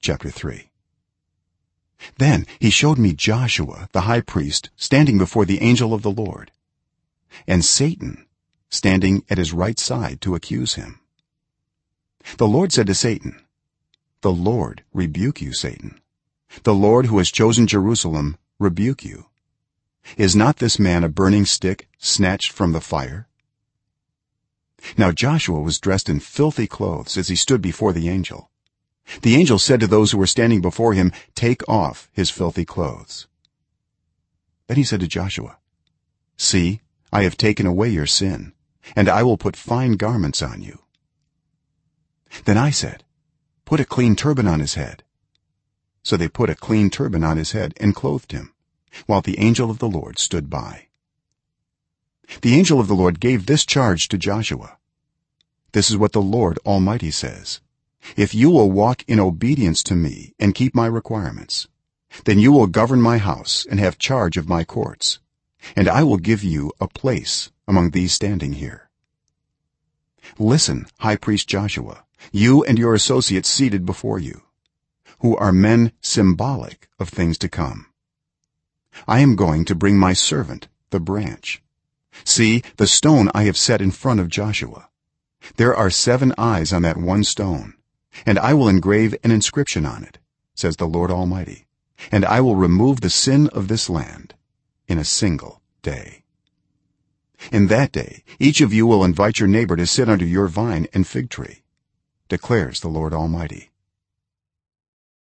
chapter 3 then he showed me joshua the high priest standing before the angel of the lord and satan standing at his right side to accuse him. The lord said to satan the lord rebuke you satan. The lord who has chosen jerusalem rebuke you. Is not this man a burning stick snatched from the fire? Now joshua was dressed in filthy clothes as he stood before the angel the angel said to those who were standing before him take off his filthy clothes. Then he said to joshua see i have taken away your sin and i will put fine garments on you. Then i said put a clean turban on his head. So they put a clean turban on his head and clothed him while the angel of the lord stood by. The angel of the lord gave this charge to joshua. This is what the lord almighty says if you will walk in obedience to me and keep my requirements then you will govern my house and have charge of my courts and i will give you a place among these standing here. Listen high priest joshua you and your associates seated before you who are men symbolic of things to come. I am going to bring my servant the branch. See the stone i have set in front of joshua. There are 7 eyes on that one stone and i will engrave an inscription on it says the lord almighty and i will remove the sin of this land in a single day. In that day each of you will invite your neighbor to sit under your vine and fig tree declares the lord almighty